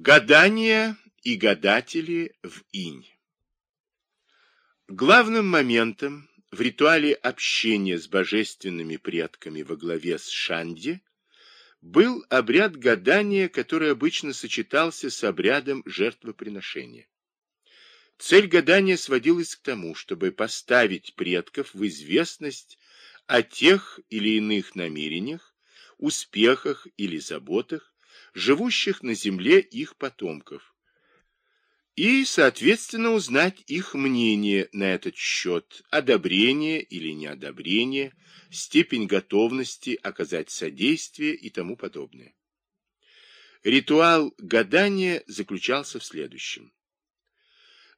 Гадание и гадатели в инь. Главным моментом в ритуале общения с божественными предками во главе с Шанди был обряд гадания, который обычно сочетался с обрядом жертвоприношения. Цель гадания сводилась к тому, чтобы поставить предков в известность о тех или иных намерениях, успехах или заботах, живущих на земле их потомков, и, соответственно, узнать их мнение на этот счет, одобрение или неодобрение, степень готовности оказать содействие и тому подобное. Ритуал гадания заключался в следующем.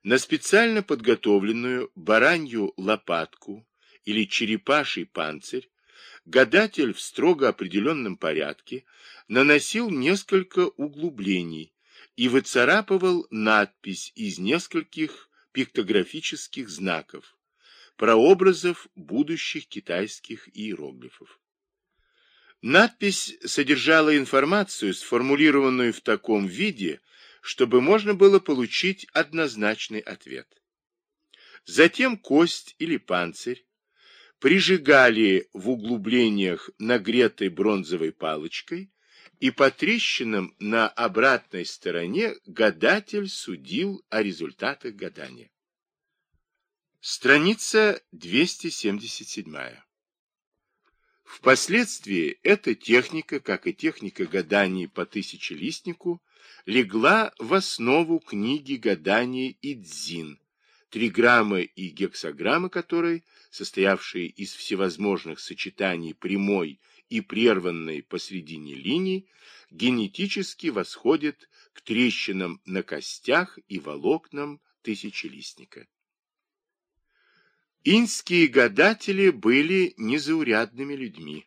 На специально подготовленную баранью лопатку или черепаший панцирь гадатель в строго определенном порядке наносил несколько углублений и выцарапывал надпись из нескольких пиктографических знаков, прообразов будущих китайских иероглифов. Надпись содержала информацию, сформулированную в таком виде, чтобы можно было получить однозначный ответ. Затем кость или панцирь прижигали в углублениях нагретой бронзовой палочкой, и по трещинам на обратной стороне гадатель судил о результатах гадания. Страница 277. Впоследствии эта техника, как и техника гаданий по тысячелистнику, легла в основу книги гаданий Идзин, триграммы и гексограммы которой, состоявшие из всевозможных сочетаний прямой и прерванной посредине линии, генетически восходят к трещинам на костях и волокнам тысячелистника. Инские гадатели были незаурядными людьми.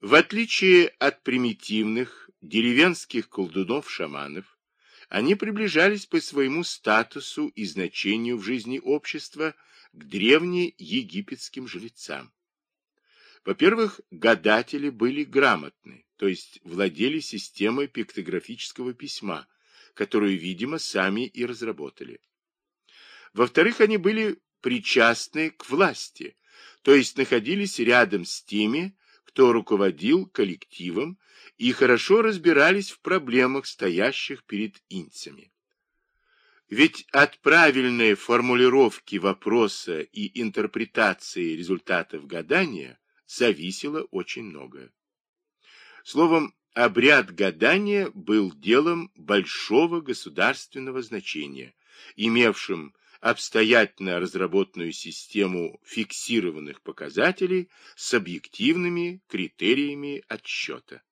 В отличие от примитивных деревенских колдунов-шаманов, они приближались по своему статусу и значению в жизни общества к древнеегипетским жрецам. Во-первых, гадатели были грамотны, то есть владели системой пиктографического письма, которую, видимо, сами и разработали. Во-вторых, они были причастны к власти, то есть находились рядом с теми, кто руководил коллективом и хорошо разбирались в проблемах, стоящих перед инцами. Ведь от правильной формулировки вопроса и интерпретации результатов гадания зависело очень многое. Словом, обряд гадания был делом большого государственного значения, имевшим обстоятельно разработанную систему фиксированных показателей с объективными критериями отсчета.